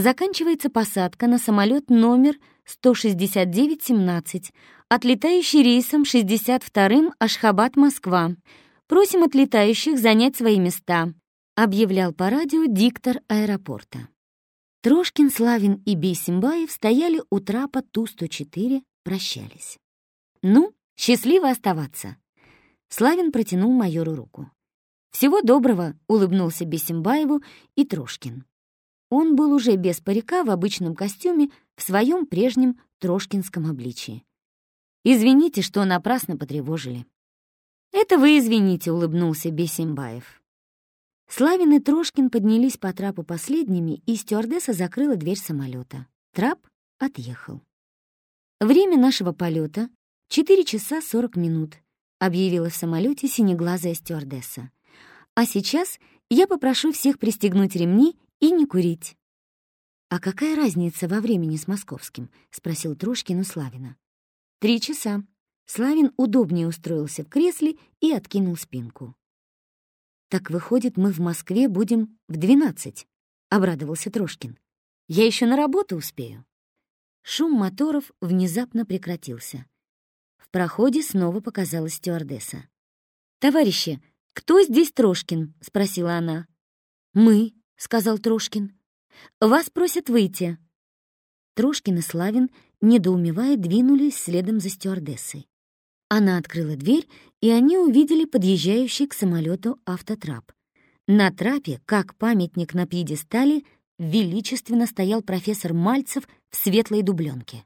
Заканчивается посадка на самолет номер 169-17, отлетающий рейсом 62-м Ашхабад-Москва. Просим отлетающих занять свои места», — объявлял по радио диктор аэропорта. Трошкин, Славин и Бейсимбаев стояли у трапа Ту-104, прощались. «Ну, счастливо оставаться!» Славин протянул майору руку. «Всего доброго!» — улыбнулся Бесимбаеву и Трошкин. Он был уже без парика в обычном костюме в своем прежнем трошкинском обличии. «Извините, что напрасно потревожили». «Это вы извините», — улыбнулся Бесимбаев. Славин и Трошкин поднялись по трапу последними, и стюардесса закрыла дверь самолета. Трап отъехал. «Время нашего полета — 4 часа 40 минут», — объявила в самолете синеглазая стюардесса. «А сейчас я попрошу всех пристегнуть ремни и не курить». «А какая разница во времени с московским?» — спросил Трошкин у Славина. «Три часа». Славин удобнее устроился в кресле и откинул спинку. «Так выходит, мы в Москве будем в двенадцать», — обрадовался Трошкин. «Я еще на работу успею». Шум моторов внезапно прекратился. В проходе снова показалась стюардесса. «Товарищи, кто здесь Трошкин?» — спросила она. «Мы», — сказал Трошкин. «Вас просят выйти». Трошкин и Славин, недоумевая, двинулись следом за стюардессой. Она открыла дверь, и они увидели подъезжающий к самолету автотрап. На трапе, как памятник на пьедестале, величественно стоял профессор Мальцев в светлой дубленке.